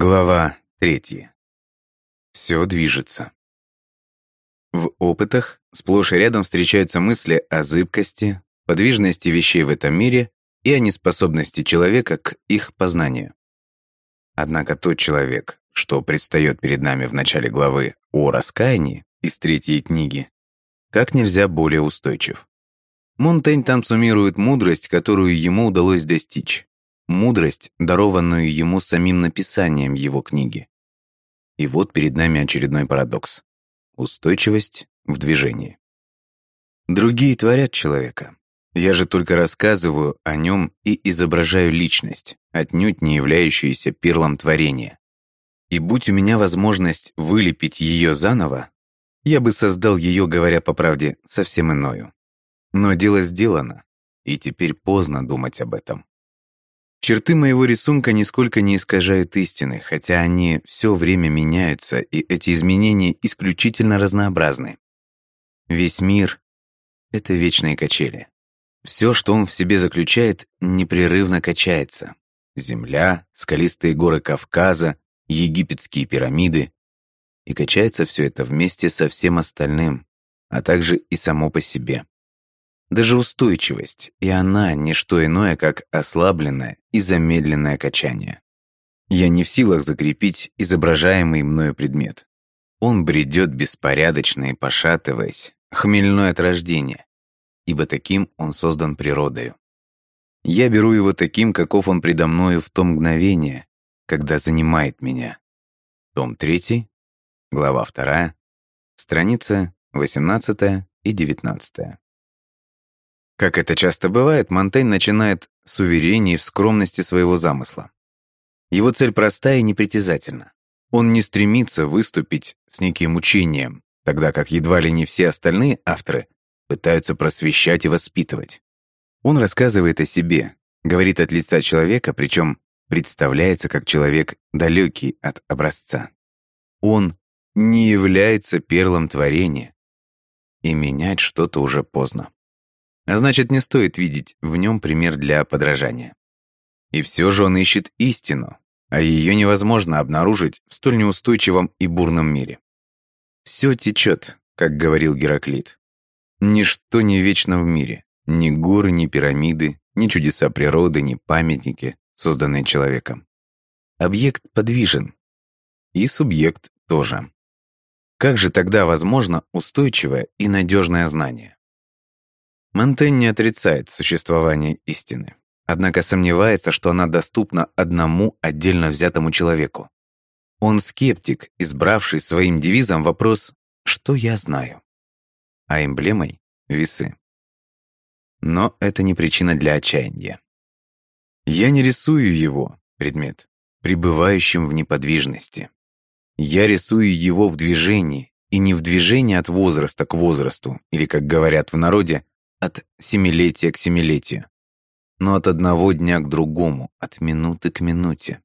Глава третья. Все движется. В опытах сплошь и рядом встречаются мысли о зыбкости, подвижности вещей в этом мире и о неспособности человека к их познанию. Однако тот человек, что предстает перед нами в начале главы о раскаянии из третьей книги, как нельзя более устойчив. Монтень там суммирует мудрость, которую ему удалось достичь, мудрость, дарованную ему самим написанием его книги. И вот перед нами очередной парадокс. Устойчивость в движении. Другие творят человека. Я же только рассказываю о нем и изображаю личность, отнюдь не являющуюся перлом творения. И будь у меня возможность вылепить ее заново, я бы создал ее, говоря по правде, совсем иною. Но дело сделано, и теперь поздно думать об этом. Черты моего рисунка нисколько не искажают истины, хотя они все время меняются, и эти изменения исключительно разнообразны. Весь мир — это вечные качели. Все, что он в себе заключает, непрерывно качается. Земля, скалистые горы Кавказа, египетские пирамиды. И качается все это вместе со всем остальным, а также и само по себе. Даже устойчивость, и она не что иное, как ослабленное и замедленное качание. Я не в силах закрепить изображаемый мною предмет. Он бредет беспорядочно и пошатываясь, хмельной от рождения, ибо таким он создан природою. Я беру его таким, каков он предо мною в то мгновение, когда занимает меня. Том 3, глава 2, страница 18 и 19. Как это часто бывает, Монтень начинает с уверений в скромности своего замысла. Его цель простая и непритязательна. Он не стремится выступить с неким учением, тогда как едва ли не все остальные авторы пытаются просвещать и воспитывать. Он рассказывает о себе, говорит от лица человека, причем представляется как человек далекий от образца. Он не является перлом творения, и менять что-то уже поздно. А значит, не стоит видеть в нем пример для подражания. И все же он ищет истину, а ее невозможно обнаружить в столь неустойчивом и бурном мире. Все течет, как говорил Гераклит. Ничто не вечно в мире, ни горы, ни пирамиды, ни чудеса природы, ни памятники, созданные человеком. Объект подвижен, и субъект тоже. Как же тогда возможно устойчивое и надежное знание? Монтень не отрицает существование истины, однако сомневается, что она доступна одному отдельно взятому человеку. Он скептик, избравший своим девизом вопрос «Что я знаю?», а эмблемой — весы. Но это не причина для отчаяния. Я не рисую его, предмет, пребывающим в неподвижности. Я рисую его в движении, и не в движении от возраста к возрасту, или, как говорят в народе, от семилетия к семилетию, но от одного дня к другому, от минуты к минуте.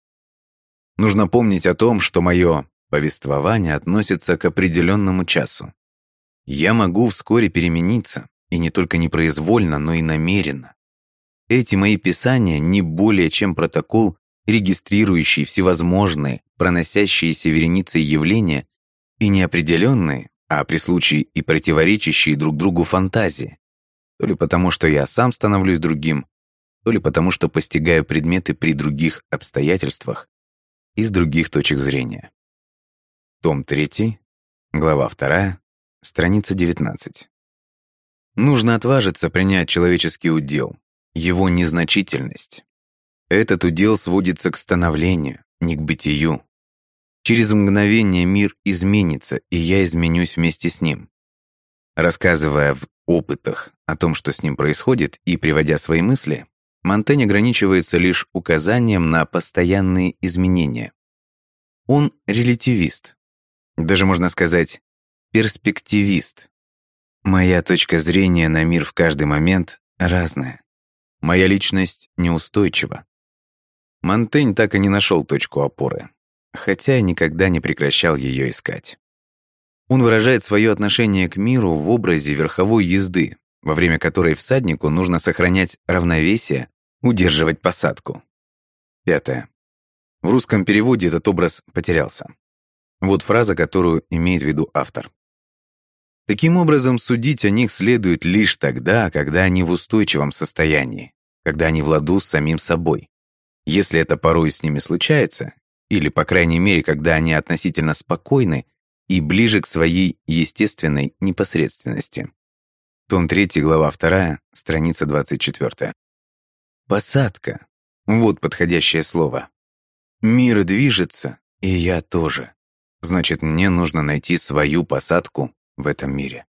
Нужно помнить о том, что мое повествование относится к определенному часу. Я могу вскоре перемениться, и не только непроизвольно, но и намеренно. Эти мои писания не более чем протокол, регистрирующий всевозможные, проносящиеся вереницей явления и неопределенные, а при случае и противоречащие друг другу фантазии, то ли потому, что я сам становлюсь другим, то ли потому, что постигаю предметы при других обстоятельствах и с других точек зрения. Том 3, глава 2, страница 19. Нужно отважиться принять человеческий удел, его незначительность. Этот удел сводится к становлению, не к бытию. Через мгновение мир изменится, и я изменюсь вместе с ним. Рассказывая в опытах о том, что с ним происходит, и приводя свои мысли, Монтень ограничивается лишь указанием на постоянные изменения. Он релятивист, даже можно сказать, перспективист. Моя точка зрения на мир в каждый момент разная. Моя личность неустойчива. Монтень так и не нашел точку опоры, хотя никогда не прекращал ее искать. Он выражает свое отношение к миру в образе верховой езды, во время которой всаднику нужно сохранять равновесие, удерживать посадку. Пятое. В русском переводе этот образ потерялся. Вот фраза, которую имеет в виду автор. Таким образом, судить о них следует лишь тогда, когда они в устойчивом состоянии, когда они в ладу с самим собой. Если это порой с ними случается, или, по крайней мере, когда они относительно спокойны и ближе к своей естественной непосредственности. Том 3, глава 2, страница 24. Посадка. Вот подходящее слово. Мир движется, и я тоже. Значит, мне нужно найти свою посадку в этом мире.